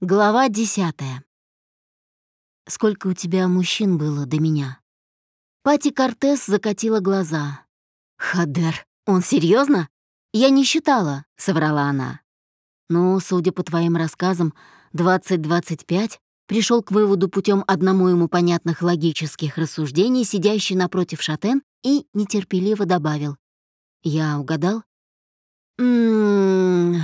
Глава десятая. Сколько у тебя мужчин было до меня? Пати Кортес закатила глаза. Хадер, он серьезно? Я не считала, соврала она. Ну, судя по твоим рассказам, 20-25 пришел к выводу путем одному ему понятных логических рассуждений, сидящий напротив Шатен, и нетерпеливо добавил. Я угадал? Ммм,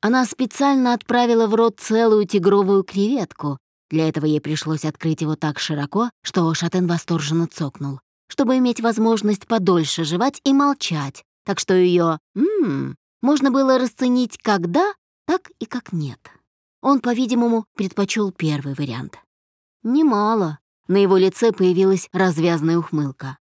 она специально отправила в рот целую тигровую креветку. Для этого ей пришлось открыть его так широко, что Шатен восторженно цокнул, чтобы иметь возможность подольше жевать и молчать, так что ее «ммм» можно было расценить как «да», так и как «нет». Он, по-видимому, предпочел первый вариант. Немало. На его лице появилась развязная ухмылка.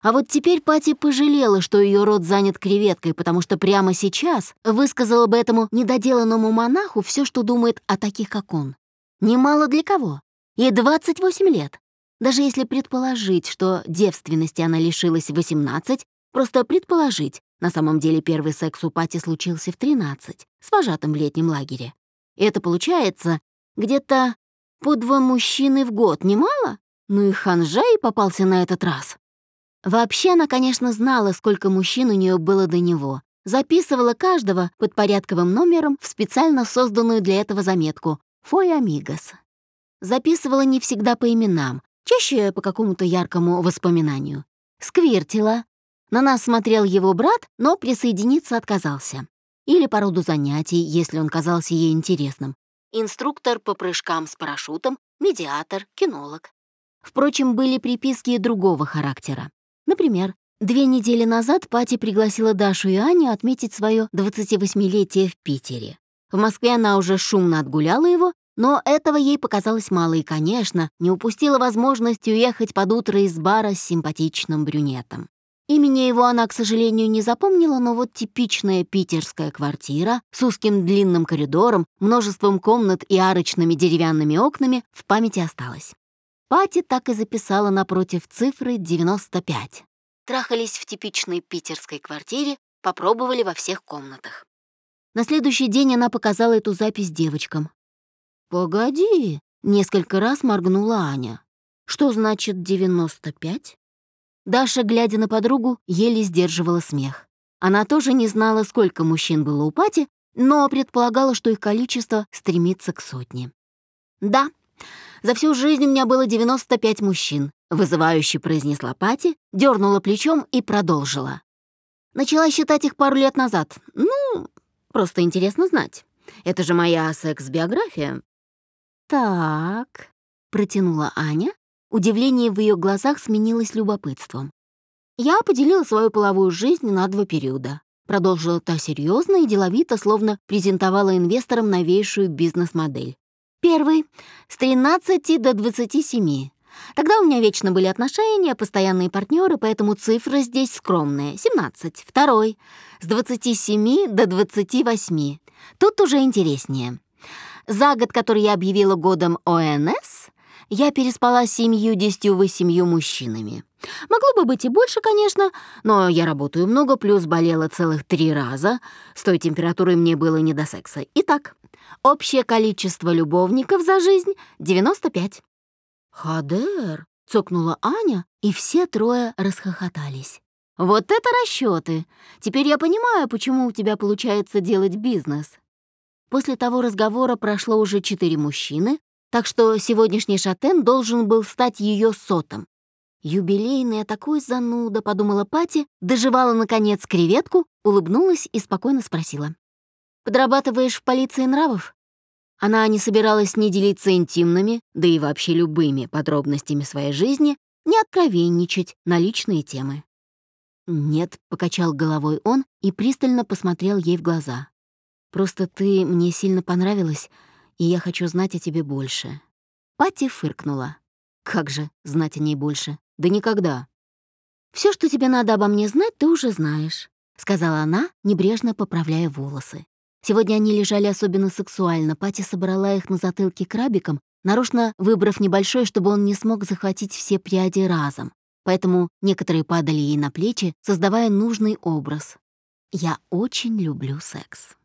А вот теперь Пати пожалела, что ее рот занят креветкой, потому что прямо сейчас высказала бы этому недоделанному монаху все, что думает о таких, как он. Немало для кого. Ей 28 лет. Даже если предположить, что девственности она лишилась в 18, просто предположить, на самом деле первый секс у Пати случился в 13, с вожатым в летнем лагере. Это получается где-то по два мужчины в год, немало? Ну и ханжа и попался на этот раз. Вообще она, конечно, знала, сколько мужчин у нее было до него. Записывала каждого под порядковым номером в специально созданную для этого заметку «Фой Амигос». Записывала не всегда по именам, чаще по какому-то яркому воспоминанию. Сквиртила. На нас смотрел его брат, но присоединиться отказался. Или по роду занятий, если он казался ей интересным. Инструктор по прыжкам с парашютом, медиатор, кинолог. Впрочем, были приписки другого характера. Например, две недели назад Пати пригласила Дашу и Аню отметить свое 28-летие в Питере. В Москве она уже шумно отгуляла его, но этого ей показалось мало и, конечно, не упустила возможность уехать под утро из бара с симпатичным брюнетом. Имени его она, к сожалению, не запомнила, но вот типичная питерская квартира с узким длинным коридором, множеством комнат и арочными деревянными окнами в памяти осталась. Пати так и записала напротив цифры 95. Трахались в типичной питерской квартире, попробовали во всех комнатах. На следующий день она показала эту запись девочкам. «Погоди», — несколько раз моргнула Аня. «Что значит 95?» Даша, глядя на подругу, еле сдерживала смех. Она тоже не знала, сколько мужчин было у Пати, но предполагала, что их количество стремится к сотне. «Да, за всю жизнь у меня было 95 мужчин», — вызывающе произнесла Пати, дернула плечом и продолжила. Начала считать их пару лет назад. Ну, просто интересно знать. Это же моя секс-биография. «Так», — протянула Аня. Удивление в ее глазах сменилось любопытством. «Я поделила свою половую жизнь на два периода», — продолжила та серьезно и деловито, словно презентовала инвесторам новейшую бизнес-модель. Первый — с 13 до 27. Тогда у меня вечно были отношения, постоянные партнеры, поэтому цифра здесь скромная — 17. Второй — с 27 до 28. Тут уже интереснее. За год, который я объявила годом ОНС, я переспала с семью-десятью восемью мужчинами. Могло бы быть и больше, конечно, но я работаю много, плюс болела целых три раза. С той температурой мне было не до секса. Итак, Общее количество любовников за жизнь — 95. «Хадер!» — цокнула Аня, и все трое расхохотались. «Вот это расчеты! Теперь я понимаю, почему у тебя получается делать бизнес». После того разговора прошло уже четыре мужчины, так что сегодняшний шатен должен был стать ее сотом. «Юбилейная такой зануда», — подумала Пати, доживала, наконец, креветку, улыбнулась и спокойно спросила. Подрабатываешь в полиции нравов?» Она не собиралась ни делиться интимными, да и вообще любыми подробностями своей жизни, не откровенничать на личные темы. «Нет», — покачал головой он и пристально посмотрел ей в глаза. «Просто ты мне сильно понравилась, и я хочу знать о тебе больше». Пати фыркнула. «Как же знать о ней больше? Да никогда». Все, что тебе надо обо мне знать, ты уже знаешь», — сказала она, небрежно поправляя волосы. Сегодня они лежали особенно сексуально. Пати собрала их на затылке крабиком, нарочно выбрав небольшой, чтобы он не смог захватить все пряди разом. Поэтому некоторые падали ей на плечи, создавая нужный образ. «Я очень люблю секс».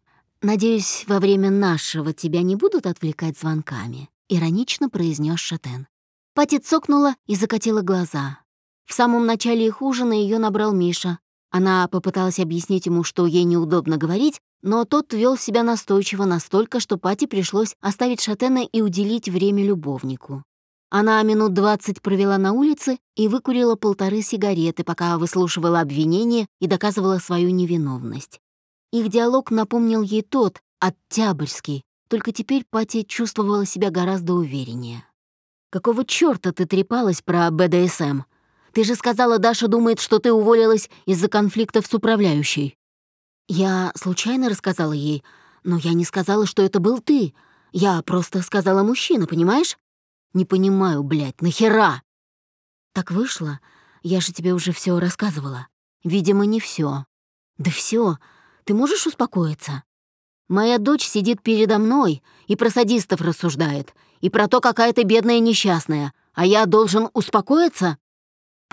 «Надеюсь, во время нашего тебя не будут отвлекать звонками», — иронично произнес Шатен. Пати цокнула и закатила глаза. В самом начале их ужина ее набрал Миша. Она попыталась объяснить ему, что ей неудобно говорить, но тот вел себя настойчиво настолько, что Пати пришлось оставить Шатена и уделить время любовнику. Она минут двадцать провела на улице и выкурила полторы сигареты, пока выслушивала обвинения и доказывала свою невиновность. Их диалог напомнил ей тот, оттябрьский, только теперь Пати чувствовала себя гораздо увереннее. «Какого чёрта ты трепалась про БДСМ? Ты же сказала, Даша думает, что ты уволилась из-за конфликтов с управляющей». Я случайно рассказала ей, но я не сказала, что это был ты. Я просто сказала мужчина, понимаешь? Не понимаю, блядь, нахера? Так вышло. Я же тебе уже все рассказывала. Видимо, не все. Да все. Ты можешь успокоиться? Моя дочь сидит передо мной и про садистов рассуждает, и про то, какая ты бедная несчастная, а я должен успокоиться?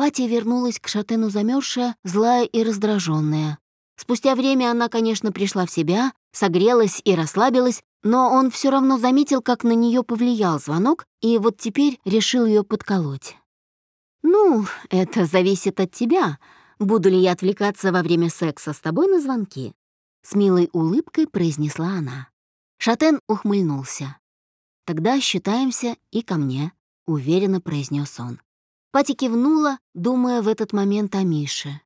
Пати вернулась к Шатену замерзшая, злая и раздраженная. Спустя время она, конечно, пришла в себя, согрелась и расслабилась, но он все равно заметил, как на нее повлиял звонок, и вот теперь решил ее подколоть. «Ну, это зависит от тебя. Буду ли я отвлекаться во время секса с тобой на звонки?» С милой улыбкой произнесла она. Шатен ухмыльнулся. «Тогда считаемся и ко мне», — уверенно произнес он. Пати кивнула, думая в этот момент о Мише.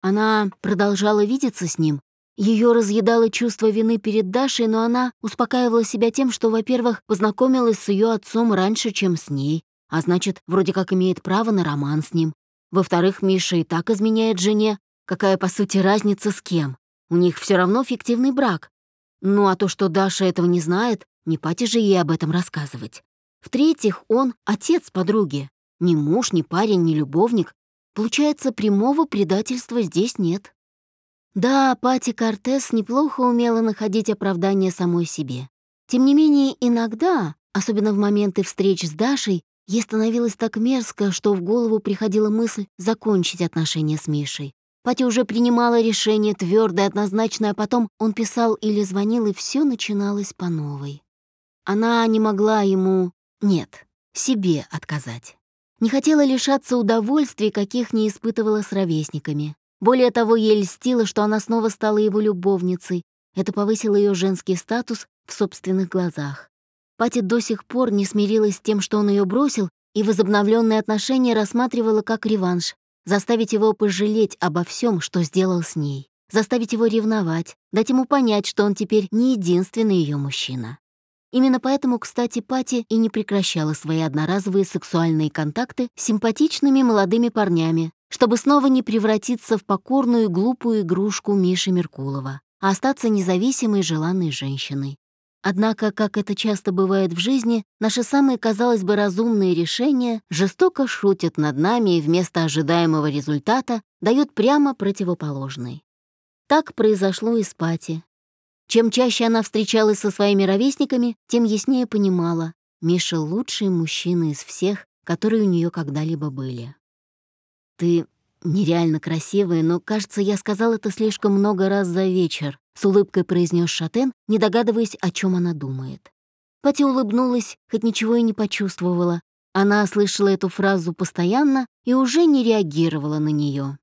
Она продолжала видеться с ним. Ее разъедало чувство вины перед Дашей, но она успокаивала себя тем, что, во-первых, познакомилась с ее отцом раньше, чем с ней, а значит, вроде как имеет право на роман с ним. Во-вторых, Миша и так изменяет жене. Какая, по сути, разница с кем? У них все равно фиктивный брак. Ну а то, что Даша этого не знает, не пати же ей об этом рассказывать. В-третьих, он — отец подруги. Ни муж, ни парень, ни любовник, Получается, прямого предательства здесь нет. Да, Пати Кортес неплохо умела находить оправдание самой себе. Тем не менее, иногда, особенно в моменты встреч с Дашей, ей становилось так мерзко, что в голову приходила мысль закончить отношения с Мишей. Пати уже принимала решение твердое, однозначное, а потом он писал или звонил, и все начиналось по новой. Она не могла ему... Нет, себе отказать. Не хотела лишаться удовольствий, каких не испытывала с ровесниками. Более того, ей льстило, что она снова стала его любовницей. Это повысило ее женский статус в собственных глазах. Пати до сих пор не смирилась с тем, что он ее бросил, и возобновленные отношения рассматривала как реванш, заставить его пожалеть обо всем, что сделал с ней, заставить его ревновать, дать ему понять, что он теперь не единственный ее мужчина. Именно поэтому, кстати, Пати и не прекращала свои одноразовые сексуальные контакты с симпатичными молодыми парнями, чтобы снова не превратиться в покорную глупую игрушку Миши Меркулова, а остаться независимой желанной женщиной. Однако, как это часто бывает в жизни, наши самые, казалось бы, разумные решения жестоко шутят над нами и вместо ожидаемого результата дают прямо противоположный. Так произошло и с Пати, чем чаще она встречалась со своими ровесниками, тем яснее понимала, Миша — лучший мужчина из всех, которые у нее когда-либо были. «Ты нереально красивая, но, кажется, я сказал это слишком много раз за вечер», — с улыбкой произнес Шатен, не догадываясь, о чем она думает. Пати улыбнулась, хоть ничего и не почувствовала. Она слышала эту фразу постоянно и уже не реагировала на нее.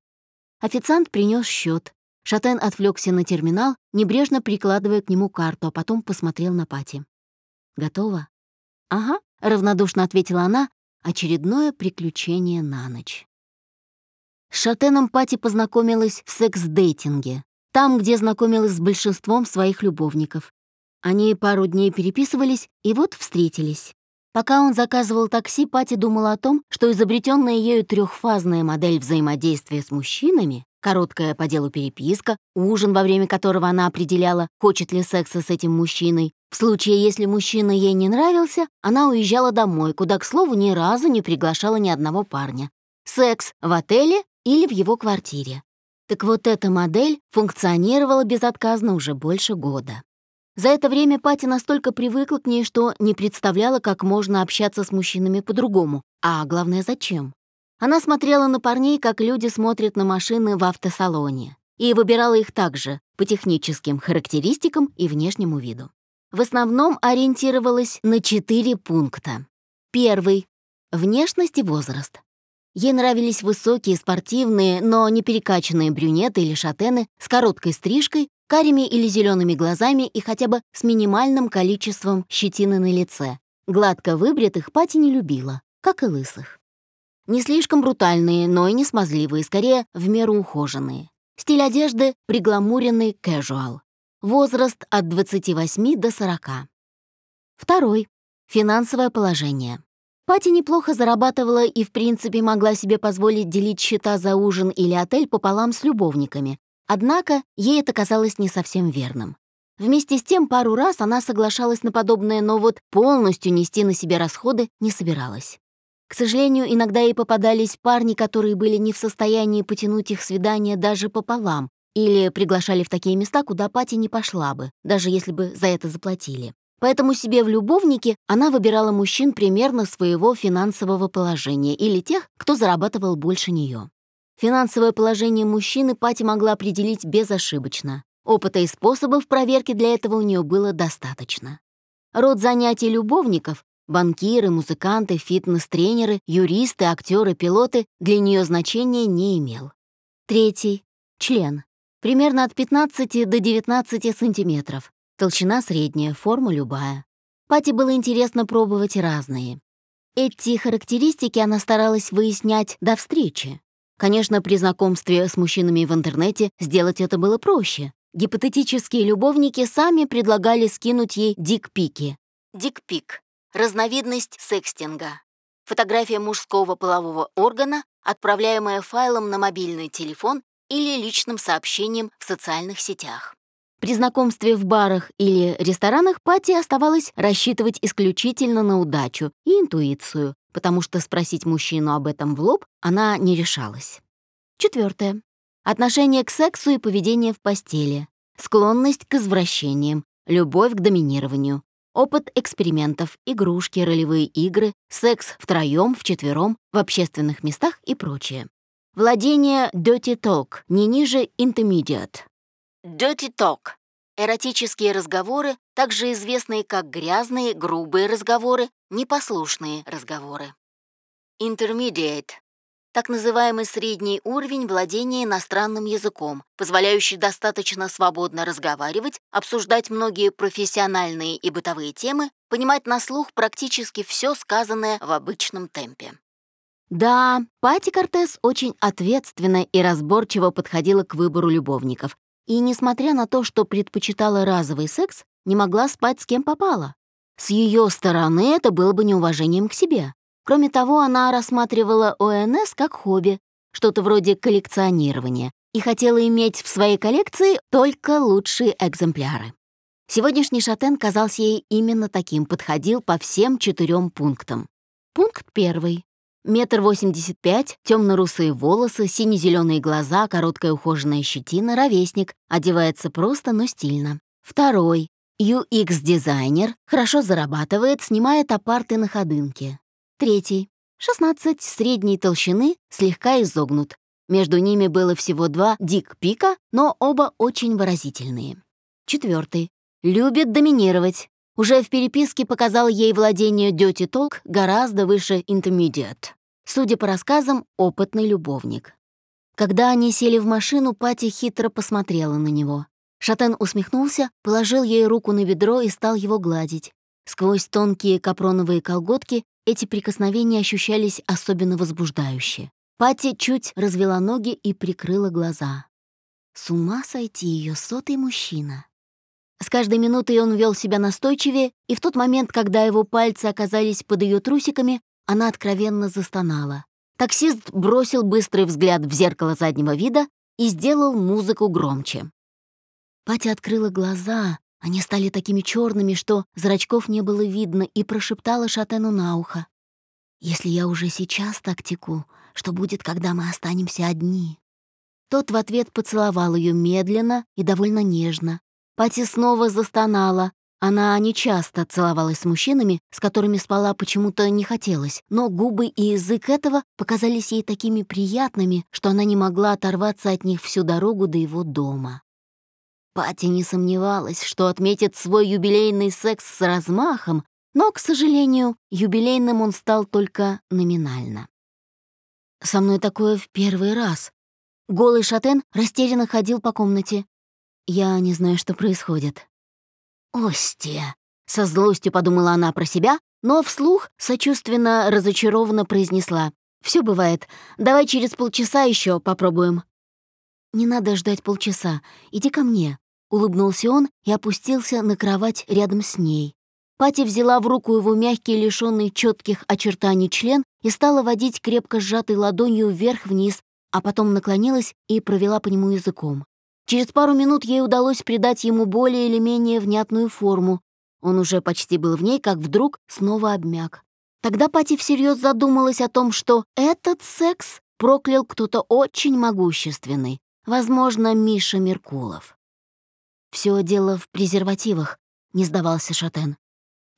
Официант принес счет, Шатен отвлекся на терминал, небрежно прикладывая к нему карту, а потом посмотрел на Пати. «Готово?» «Ага», — равнодушно ответила она, очередное приключение на ночь. С Шатеном Пати познакомилась в секс-дейтинге, там, где знакомилась с большинством своих любовников. Они пару дней переписывались и вот встретились. Пока он заказывал такси, Пати думала о том, что изобретенная ею трехфазная модель взаимодействия с мужчинами короткая по делу переписка, ужин, во время которого она определяла, хочет ли секса с этим мужчиной. В случае, если мужчина ей не нравился, она уезжала домой, куда, к слову, ни разу не приглашала ни одного парня. Секс в отеле или в его квартире. Так вот эта модель функционировала безотказно уже больше года. За это время Пати настолько привыкла к ней, что не представляла, как можно общаться с мужчинами по-другому, а главное, зачем. Она смотрела на парней, как люди смотрят на машины в автосалоне, и выбирала их так же, по техническим характеристикам и внешнему виду. В основном ориентировалась на четыре пункта. Первый — внешность и возраст. Ей нравились высокие, спортивные, но не перекачанные брюнеты или шатены с короткой стрижкой, карими или зелеными глазами и хотя бы с минимальным количеством щетины на лице. Гладко выбритых Пати не любила, как и лысых. Не слишком брутальные, но и не смазливые, скорее в меру ухоженные. Стиль одежды — пригламуренный casual. Возраст от 28 до 40. Второй — финансовое положение. Пати неплохо зарабатывала и, в принципе, могла себе позволить делить счета за ужин или отель пополам с любовниками. Однако ей это казалось не совсем верным. Вместе с тем пару раз она соглашалась на подобное, но вот полностью нести на себе расходы не собиралась. К сожалению, иногда ей попадались парни, которые были не в состоянии потянуть их свидание даже пополам, или приглашали в такие места, куда Пати не пошла бы, даже если бы за это заплатили. Поэтому себе в любовнике она выбирала мужчин примерно своего финансового положения или тех, кто зарабатывал больше нее. Финансовое положение мужчины Пати могла определить безошибочно. Опыта и способов проверки для этого у нее было достаточно. Род занятий любовников — банкиры, музыканты, фитнес-тренеры, юристы, актеры, пилоты — для нее значения не имел. Третий — член. Примерно от 15 до 19 сантиметров. Толщина средняя, форма любая. Пати было интересно пробовать разные. Эти характеристики она старалась выяснять до встречи. Конечно, при знакомстве с мужчинами в интернете сделать это было проще. Гипотетические любовники сами предлагали скинуть ей дикпики. Дикпик — разновидность секстинга. Фотография мужского полового органа, отправляемая файлом на мобильный телефон или личным сообщением в социальных сетях. При знакомстве в барах или ресторанах Пати оставалось рассчитывать исключительно на удачу и интуицию, потому что спросить мужчину об этом в лоб она не решалась. Четвертое. Отношение к сексу и поведение в постели. Склонность к извращениям, любовь к доминированию, опыт экспериментов, игрушки, ролевые игры, секс втроем, вчетвером, в общественных местах и прочее. Владение dirty talk не ниже intermediate. Dirty talk — эротические разговоры, также известные как грязные, грубые разговоры, непослушные разговоры. Intermediate — так называемый средний уровень владения иностранным языком, позволяющий достаточно свободно разговаривать, обсуждать многие профессиональные и бытовые темы, понимать на слух практически все сказанное в обычном темпе. Да, Пати Кортес очень ответственно и разборчиво подходила к выбору любовников, и, несмотря на то, что предпочитала разовый секс, не могла спать с кем попало. С ее стороны это было бы неуважением к себе. Кроме того, она рассматривала ОНС как хобби, что-то вроде коллекционирования, и хотела иметь в своей коллекции только лучшие экземпляры. Сегодняшний шатен казался ей именно таким, подходил по всем четырем пунктам. Пункт первый. Метр восемьдесят пять, темно-русые волосы, сине-зеленые глаза, короткая ухоженная щетина, ровесник, одевается просто, но стильно. Второй. UX-дизайнер, хорошо зарабатывает, снимает апарты на ходынке. Третий. 16 средней толщины, слегка изогнут. Между ними было всего два дик-пика, но оба очень выразительные. Четвертый. Любит доминировать. Уже в переписке показал ей владение Dirty Talk гораздо выше Intermediate. Судя по рассказам, опытный любовник. Когда они сели в машину, Пати хитро посмотрела на него. Шатен усмехнулся, положил ей руку на бедро и стал его гладить. Сквозь тонкие капроновые колготки эти прикосновения ощущались особенно возбуждающе. Пати чуть развела ноги и прикрыла глаза. С ума сойти ее сотый мужчина. С каждой минутой он вел себя настойчивее, и в тот момент, когда его пальцы оказались под ее трусиками, она откровенно застонала. Таксист бросил быстрый взгляд в зеркало заднего вида и сделал музыку громче. Патя открыла глаза, они стали такими черными, что зрачков не было видно, и прошептала Шатену на ухо. «Если я уже сейчас так теку, что будет, когда мы останемся одни?» Тот в ответ поцеловал ее медленно и довольно нежно, Пати снова застонала. Она нечасто целовалась с мужчинами, с которыми спала почему-то не хотелось, но губы и язык этого показались ей такими приятными, что она не могла оторваться от них всю дорогу до его дома. Пати не сомневалась, что отметит свой юбилейный секс с размахом, но, к сожалению, юбилейным он стал только номинально. «Со мной такое в первый раз». Голый шатен растерянно ходил по комнате. «Я не знаю, что происходит». «Остия!» — со злостью подумала она про себя, но вслух сочувственно разочарованно произнесла. Все бывает. Давай через полчаса еще попробуем». «Не надо ждать полчаса. Иди ко мне», Улыбнулся он и опустился на кровать рядом с ней. Пати взяла в руку его мягкий, лишённый четких очертаний член и стала водить крепко сжатой ладонью вверх-вниз, а потом наклонилась и провела по нему языком. Через пару минут ей удалось придать ему более или менее внятную форму. Он уже почти был в ней, как вдруг снова обмяк. Тогда Пати всерьез задумалась о том, что этот секс проклял кто-то очень могущественный, возможно, Миша Меркулов. Все дело в презервативах», — не сдавался Шатен.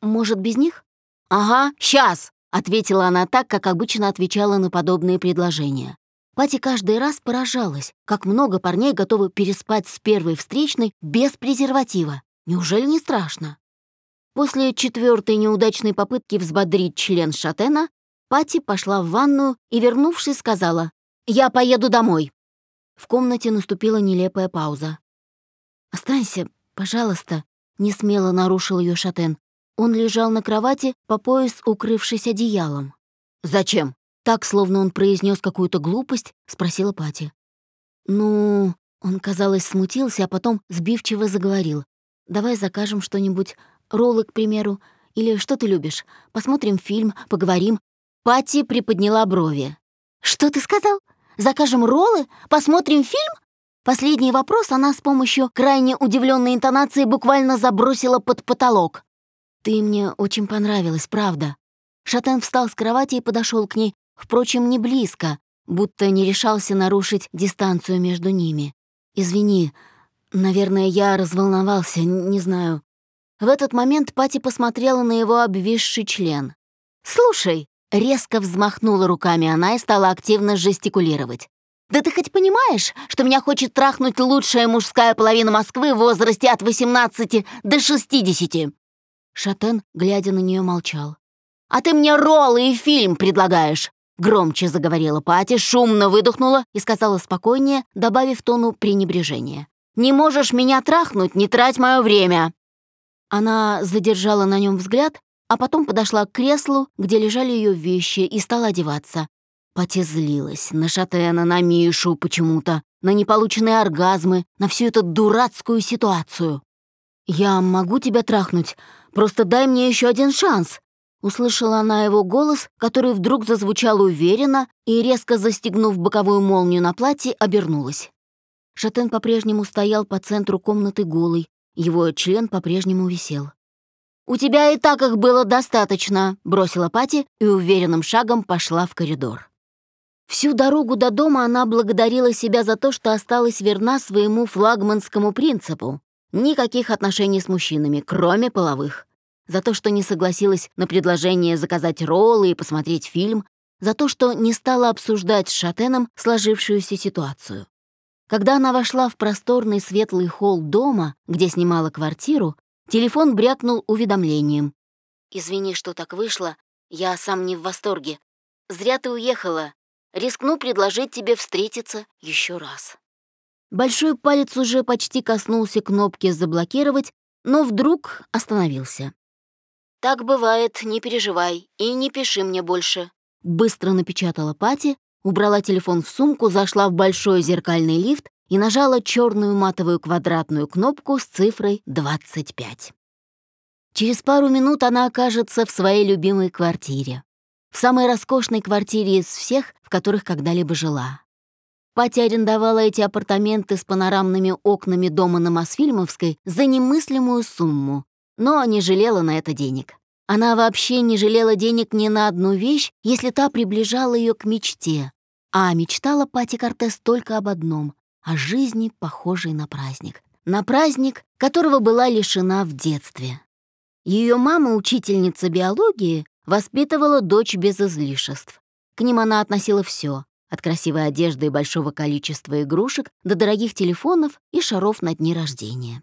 «Может, без них?» «Ага, сейчас!» — ответила она так, как обычно отвечала на подобные предложения. Пати каждый раз поражалась, как много парней готовы переспать с первой встречной без презерватива. Неужели не страшно? После четвертой неудачной попытки взбодрить член Шатена, Пати пошла в ванную и, вернувшись, сказала «Я поеду домой». В комнате наступила нелепая пауза. «Останься, пожалуйста», — несмело нарушил ее Шатен. Он лежал на кровати, по пояс укрывшись одеялом. «Зачем?» Так, словно он произнес какую-то глупость, спросила Пати. «Ну...» Он, казалось, смутился, а потом сбивчиво заговорил. «Давай закажем что-нибудь, роллы, к примеру, или что ты любишь? Посмотрим фильм, поговорим». Пати приподняла брови. «Что ты сказал? Закажем роллы? Посмотрим фильм? Последний вопрос она с помощью крайне удивленной интонации буквально забросила под потолок. «Ты мне очень понравилась, правда». Шатен встал с кровати и подошел к ней, впрочем, не близко, будто не решался нарушить дистанцию между ними. «Извини, наверное, я разволновался, не знаю». В этот момент Пати посмотрела на его обвисший член. «Слушай», — резко взмахнула руками она и стала активно жестикулировать. Да ты хоть понимаешь, что меня хочет трахнуть лучшая мужская половина Москвы в возрасте от 18 до 60?» Шатен, глядя на нее, молчал. «А ты мне роллы и фильм предлагаешь!» Громче заговорила Пати, шумно выдохнула и сказала спокойнее, добавив тону пренебрежения. «Не можешь меня трахнуть, не трать мое время!» Она задержала на нем взгляд, а потом подошла к креслу, где лежали ее вещи, и стала одеваться. Пати злилась на Шатена, на Мишу почему-то, на неполученные оргазмы, на всю эту дурацкую ситуацию. «Я могу тебя трахнуть, просто дай мне еще один шанс», Услышала она его голос, который вдруг зазвучал уверенно и, резко застегнув боковую молнию на платье, обернулась. Шатен по-прежнему стоял по центру комнаты голый, его член по-прежнему висел. «У тебя и так их было достаточно», — бросила Пати и уверенным шагом пошла в коридор. Всю дорогу до дома она благодарила себя за то, что осталась верна своему флагманскому принципу. Никаких отношений с мужчинами, кроме половых. За то, что не согласилась на предложение заказать роллы и посмотреть фильм. За то, что не стала обсуждать с Шатеном сложившуюся ситуацию. Когда она вошла в просторный светлый холл дома, где снимала квартиру, телефон брякнул уведомлением. «Извини, что так вышло. Я сам не в восторге. Зря ты уехала рискну предложить тебе встретиться еще раз». Большой палец уже почти коснулся кнопки «Заблокировать», но вдруг остановился. «Так бывает, не переживай и не пиши мне больше», — быстро напечатала Пати, убрала телефон в сумку, зашла в большой зеркальный лифт и нажала черную матовую квадратную кнопку с цифрой 25. Через пару минут она окажется в своей любимой квартире в самой роскошной квартире из всех, в которых когда-либо жила. Пати арендовала эти апартаменты с панорамными окнами дома на Мосфильмовской за немыслимую сумму, но не жалела на это денег. Она вообще не жалела денег ни на одну вещь, если та приближала ее к мечте. А мечтала Пати Кортес только об одном — о жизни, похожей на праздник. На праздник, которого была лишена в детстве. Ее мама, учительница биологии, Воспитывала дочь без излишеств. К ним она относила все: от красивой одежды и большого количества игрушек до дорогих телефонов и шаров на дни рождения.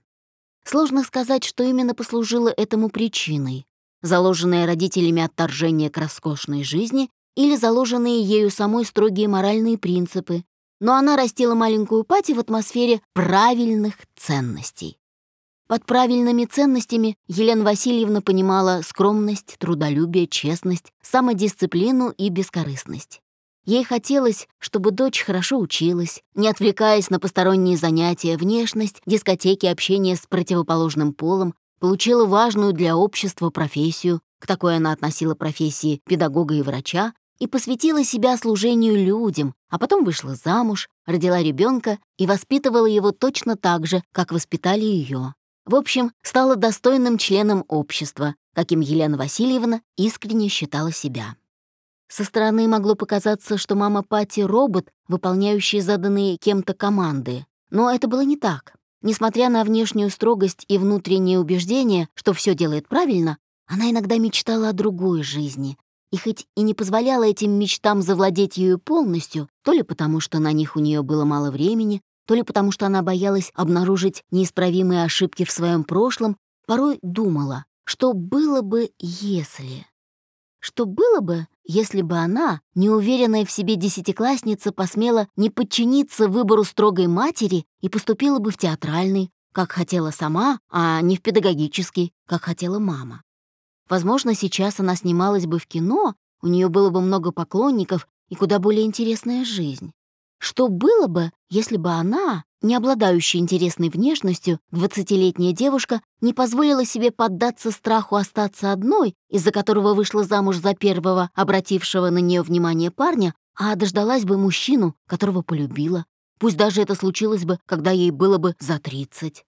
Сложно сказать, что именно послужило этому причиной. Заложенное родителями отторжение к роскошной жизни или заложенные ею самой строгие моральные принципы, но она растила маленькую Пати в атмосфере правильных ценностей. Под правильными ценностями Елена Васильевна понимала скромность, трудолюбие, честность, самодисциплину и бескорыстность. Ей хотелось, чтобы дочь хорошо училась, не отвлекаясь на посторонние занятия, внешность, дискотеки, общение с противоположным полом, получила важную для общества профессию, к такой она относила профессии педагога и врача, и посвятила себя служению людям, а потом вышла замуж, родила ребенка и воспитывала его точно так же, как воспитали ее. В общем, стала достойным членом общества, каким Елена Васильевна искренне считала себя. Со стороны могло показаться, что мама Пати — робот, выполняющий заданные кем-то команды. Но это было не так. Несмотря на внешнюю строгость и внутреннее убеждение, что все делает правильно, она иногда мечтала о другой жизни. И хоть и не позволяла этим мечтам завладеть ею полностью, то ли потому, что на них у нее было мало времени, то ли потому, что она боялась обнаружить неисправимые ошибки в своем прошлом, порой думала, что было бы, если... Что было бы, если бы она, неуверенная в себе десятиклассница, посмела не подчиниться выбору строгой матери и поступила бы в театральный, как хотела сама, а не в педагогический, как хотела мама. Возможно, сейчас она снималась бы в кино, у нее было бы много поклонников и куда более интересная жизнь. Что было бы, если бы она, не обладающая интересной внешностью, двадцатилетняя девушка, не позволила себе поддаться страху остаться одной, из-за которого вышла замуж за первого, обратившего на нее внимание парня, а дождалась бы мужчину, которого полюбила. Пусть даже это случилось бы, когда ей было бы за тридцать.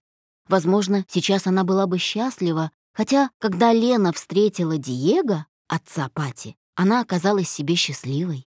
Возможно, сейчас она была бы счастлива, хотя, когда Лена встретила Диего, отца Пати, она оказалась себе счастливой.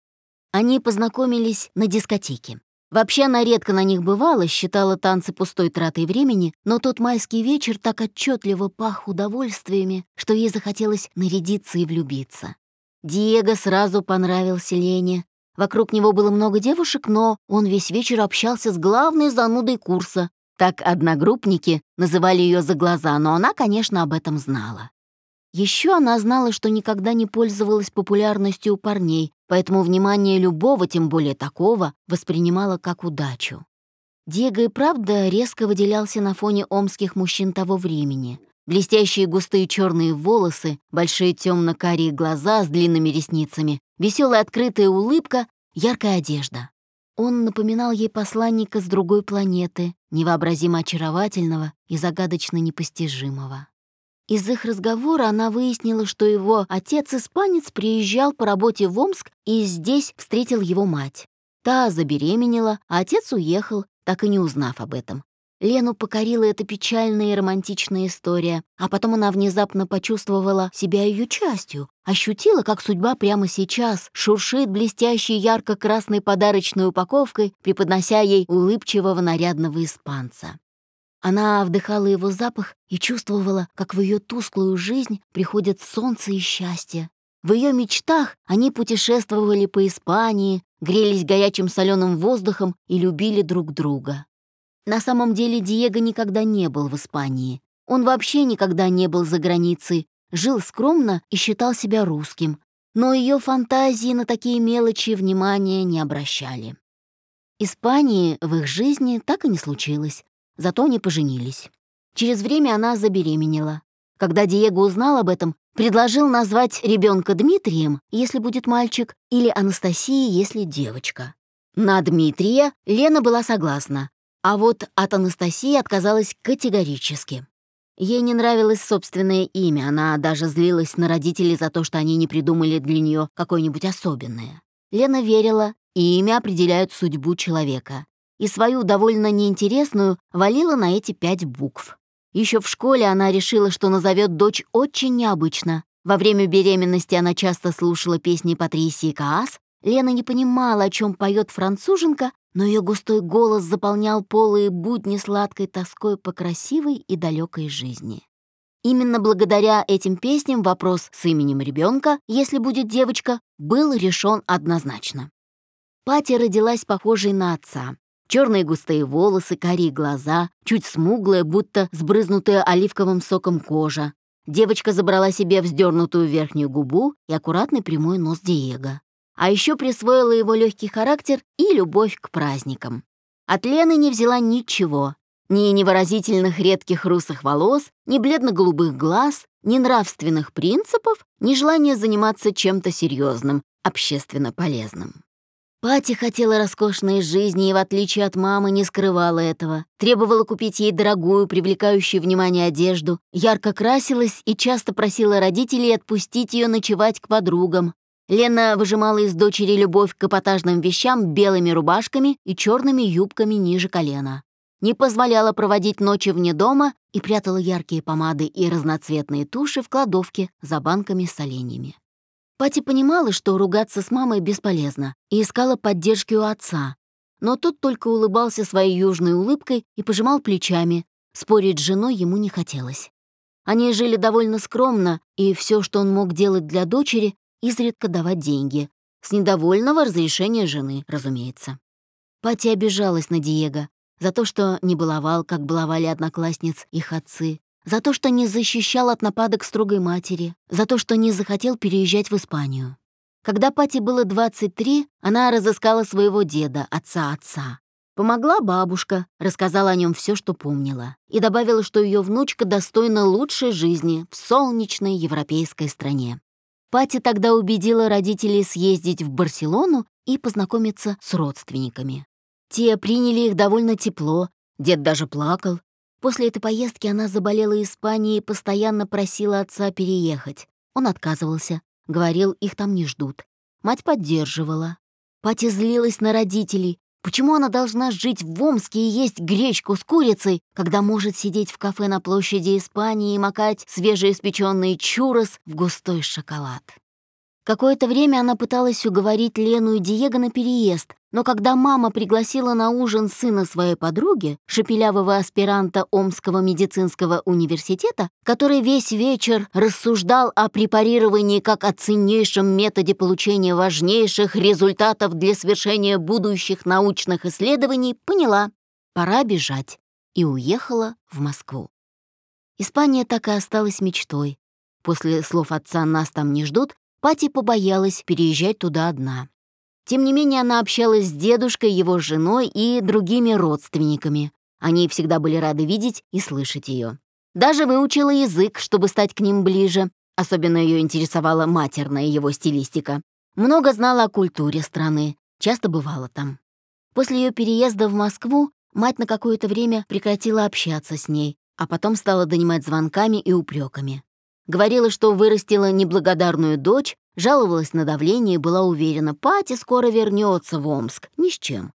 Они познакомились на дискотеке. Вообще она редко на них бывала, считала танцы пустой тратой времени, но тот майский вечер так отчетливо пах удовольствиями, что ей захотелось нарядиться и влюбиться. Диего сразу понравился Лене. Вокруг него было много девушек, но он весь вечер общался с главной занудой курса. Так одногруппники называли ее за глаза, но она, конечно, об этом знала. Еще она знала, что никогда не пользовалась популярностью у парней, поэтому внимание любого, тем более такого, воспринимала как удачу. Диего и правда резко выделялся на фоне омских мужчин того времени. Блестящие густые черные волосы, большие темно-карие глаза с длинными ресницами, веселая открытая улыбка, яркая одежда. Он напоминал ей посланника с другой планеты, невообразимо очаровательного и загадочно непостижимого. Из их разговора она выяснила, что его отец-испанец приезжал по работе в Омск и здесь встретил его мать. Та забеременела, а отец уехал, так и не узнав об этом. Лену покорила эта печальная и романтичная история, а потом она внезапно почувствовала себя ее частью, ощутила, как судьба прямо сейчас шуршит блестящей ярко-красной подарочной упаковкой, преподнося ей улыбчивого нарядного испанца. Она вдыхала его запах и чувствовала, как в ее тусклую жизнь приходит солнце и счастье. В ее мечтах они путешествовали по Испании, грелись горячим соленым воздухом и любили друг друга. На самом деле Диего никогда не был в Испании. Он вообще никогда не был за границей, жил скромно и считал себя русским. Но ее фантазии на такие мелочи внимания не обращали. Испании в их жизни так и не случилось. Зато они поженились. Через время она забеременела. Когда Диего узнал об этом, предложил назвать ребенка Дмитрием, если будет мальчик, или Анастасией, если девочка. На Дмитрия Лена была согласна, а вот от Анастасии отказалась категорически. Ей не нравилось собственное имя, она даже злилась на родителей за то, что они не придумали для нее какое-нибудь особенное. Лена верила, и имя определяют судьбу человека и свою довольно неинтересную валила на эти пять букв. Еще в школе она решила, что назовет дочь очень необычно. Во время беременности она часто слушала песни Патрисии Каас. Лена не понимала, о чем поет француженка, но ее густой голос заполнял полые будни сладкой тоской по красивой и далекой жизни. Именно благодаря этим песням вопрос с именем ребенка, если будет девочка, был решен однозначно. Пати родилась похожей на отца. Черные густые волосы, карие глаза, чуть смуглая, будто сбрызнутая оливковым соком кожа. Девочка забрала себе вздернутую верхнюю губу и аккуратный прямой нос Диего. А еще присвоила его легкий характер и любовь к праздникам. От Лены не взяла ничего. Ни невыразительных редких русых волос, ни бледно-голубых глаз, ни нравственных принципов, ни желания заниматься чем-то серьезным, общественно полезным. Пати хотела роскошной жизни и, в отличие от мамы, не скрывала этого. Требовала купить ей дорогую, привлекающую внимание одежду, ярко красилась и часто просила родителей отпустить ее ночевать к подругам. Лена выжимала из дочери любовь к эпатажным вещам белыми рубашками и черными юбками ниже колена. Не позволяла проводить ночи вне дома и прятала яркие помады и разноцветные туши в кладовке за банками с оленями. Пати понимала, что ругаться с мамой бесполезно, и искала поддержки у отца. Но тот только улыбался своей южной улыбкой и пожимал плечами. Спорить с женой ему не хотелось. Они жили довольно скромно, и все, что он мог делать для дочери, изредка давать деньги. С недовольного разрешения жены, разумеется. Пати обижалась на Диего за то, что не баловал, как баловали одноклассниц их отцы, за то, что не защищал от нападок строгой матери, за то, что не захотел переезжать в Испанию. Когда Пати было 23, она разыскала своего деда, отца отца. Помогла бабушка, рассказала о нем все, что помнила, и добавила, что ее внучка достойна лучшей жизни в солнечной европейской стране. Пати тогда убедила родителей съездить в Барселону и познакомиться с родственниками. Те приняли их довольно тепло, дед даже плакал, После этой поездки она заболела Испанией и постоянно просила отца переехать. Он отказывался, говорил, их там не ждут. Мать поддерживала. Пати злилась на родителей. Почему она должна жить в Омске и есть гречку с курицей, когда может сидеть в кафе на площади Испании и макать свежеиспеченный чурос в густой шоколад? Какое-то время она пыталась уговорить Лену и Диего на переезд, но когда мама пригласила на ужин сына своей подруги, шепелявого аспиранта Омского медицинского университета, который весь вечер рассуждал о препарировании как о ценнейшем методе получения важнейших результатов для свершения будущих научных исследований, поняла — пора бежать, и уехала в Москву. Испания так и осталась мечтой. После слов отца «нас там не ждут» Пати побоялась переезжать туда одна. Тем не менее, она общалась с дедушкой, его женой и другими родственниками. Они всегда были рады видеть и слышать ее. Даже выучила язык, чтобы стать к ним ближе. Особенно ее интересовала матерная его стилистика. Много знала о культуре страны, часто бывала там. После ее переезда в Москву мать на какое-то время прекратила общаться с ней, а потом стала донимать звонками и упреками. Говорила, что вырастила неблагодарную дочь, жаловалась на давление и была уверена, Пати скоро вернется в Омск, ни с чем.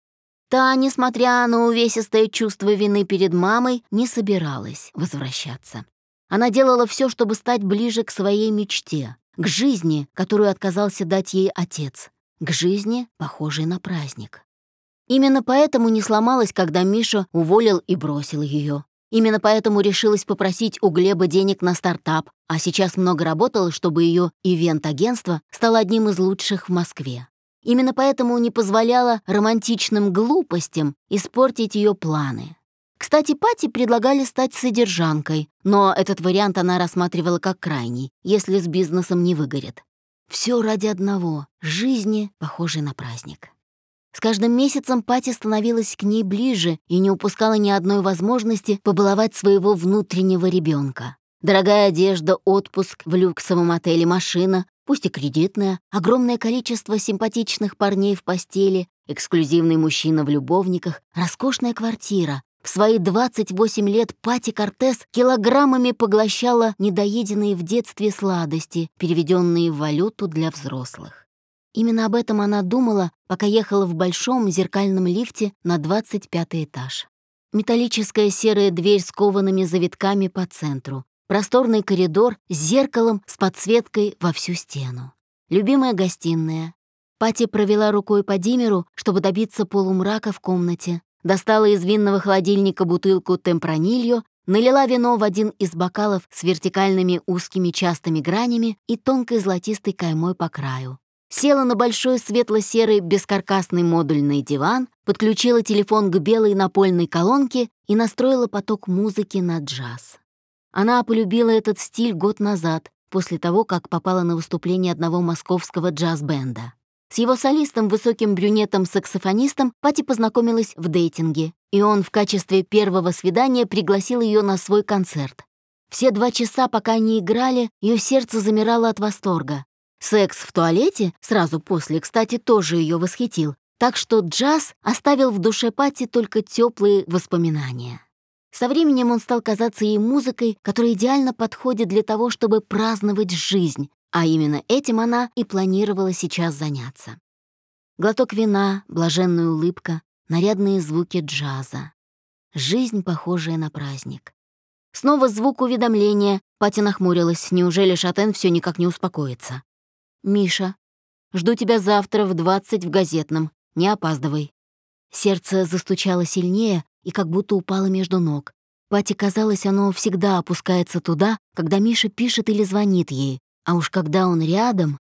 Та, несмотря на увесистое чувство вины перед мамой, не собиралась возвращаться. Она делала все, чтобы стать ближе к своей мечте, к жизни, которую отказался дать ей отец, к жизни, похожей на праздник. Именно поэтому не сломалась, когда Миша уволил и бросил ее. Именно поэтому решилась попросить у Глеба денег на стартап, а сейчас много работала, чтобы ее ивент-агентство стало одним из лучших в Москве. Именно поэтому не позволяла романтичным глупостям испортить ее планы. Кстати, Пати предлагали стать содержанкой, но этот вариант она рассматривала как крайний, если с бизнесом не выгорит. Все ради одного — жизни, похожей на праздник. С каждым месяцем Пати становилась к ней ближе и не упускала ни одной возможности побаловать своего внутреннего ребенка. Дорогая одежда, отпуск в люксовом отеле, машина, пусть и кредитная, огромное количество симпатичных парней в постели, эксклюзивный мужчина в любовниках, роскошная квартира. В свои 28 лет Пати Кортес килограммами поглощала недоеденные в детстве сладости, переведенные в валюту для взрослых. Именно об этом она думала, пока ехала в большом зеркальном лифте на 25 этаж. Металлическая серая дверь с коваными завитками по центру. Просторный коридор с зеркалом с подсветкой во всю стену. Любимая гостиная. Пати провела рукой по димеру, чтобы добиться полумрака в комнате. Достала из винного холодильника бутылку темпранилью, налила вино в один из бокалов с вертикальными узкими частыми гранями и тонкой золотистой каймой по краю. Села на большой светло-серый бескаркасный модульный диван, подключила телефон к белой напольной колонке и настроила поток музыки на джаз. Она полюбила этот стиль год назад, после того, как попала на выступление одного московского джаз-бенда. С его солистом, высоким брюнетом-саксофонистом, Пати познакомилась в дейтинге, и он в качестве первого свидания пригласил ее на свой концерт. Все два часа, пока они играли, ее сердце замирало от восторга. Секс в туалете, сразу после, кстати, тоже ее восхитил, так что джаз оставил в душе Пати только теплые воспоминания. Со временем он стал казаться ей музыкой, которая идеально подходит для того, чтобы праздновать жизнь, а именно этим она и планировала сейчас заняться. Глоток вина, блаженная улыбка, нарядные звуки джаза. Жизнь, похожая на праздник. Снова звук уведомления. Патя нахмурилась. Неужели Шатен все никак не успокоится? «Миша, жду тебя завтра в двадцать в газетном. Не опаздывай». Сердце застучало сильнее и как будто упало между ног. Пате казалось, оно всегда опускается туда, когда Миша пишет или звонит ей, а уж когда он рядом...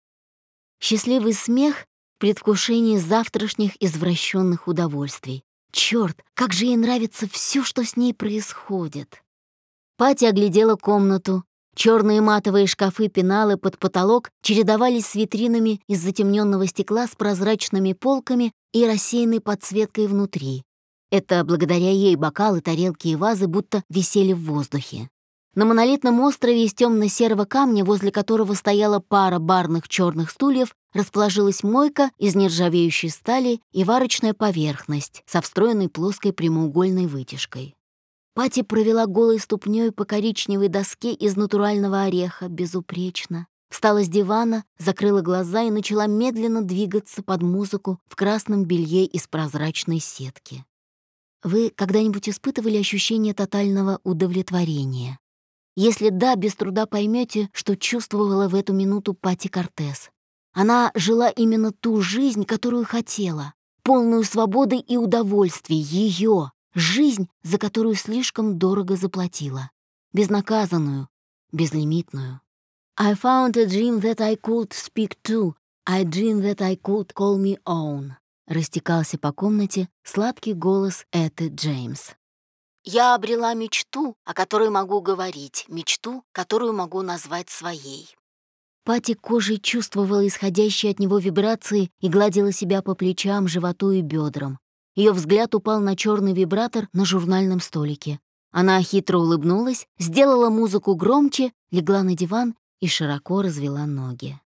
Счастливый смех — предвкушение завтрашних извращенных удовольствий. Черт, как же ей нравится все, что с ней происходит. Пати оглядела комнату. Черные матовые шкафы-пеналы под потолок чередовались с витринами из затемненного стекла с прозрачными полками и рассеянной подсветкой внутри. Это благодаря ей бокалы, тарелки и вазы будто висели в воздухе. На монолитном острове из темно-серого камня, возле которого стояла пара барных черных стульев, расположилась мойка из нержавеющей стали и варочная поверхность со встроенной плоской прямоугольной вытяжкой. Пати провела голой ступней по коричневой доске из натурального ореха безупречно. Встала с дивана, закрыла глаза и начала медленно двигаться под музыку в красном белье из прозрачной сетки. Вы когда-нибудь испытывали ощущение тотального удовлетворения? Если да, без труда поймете, что чувствовала в эту минуту Пати Кортес. Она жила именно ту жизнь, которую хотела, полную свободы и удовольствий, ее, жизнь, за которую слишком дорого заплатила, безнаказанную, безлимитную. I found a dream that I could speak to, I dream that I could call me own. Растекался по комнате сладкий голос Эты Джеймс. Я обрела мечту, о которой могу говорить, мечту, которую могу назвать своей. Пати кожей чувствовала исходящие от него вибрации и гладила себя по плечам, животу и бедрам. Ее взгляд упал на черный вибратор на журнальном столике. Она хитро улыбнулась, сделала музыку громче, легла на диван и широко развела ноги.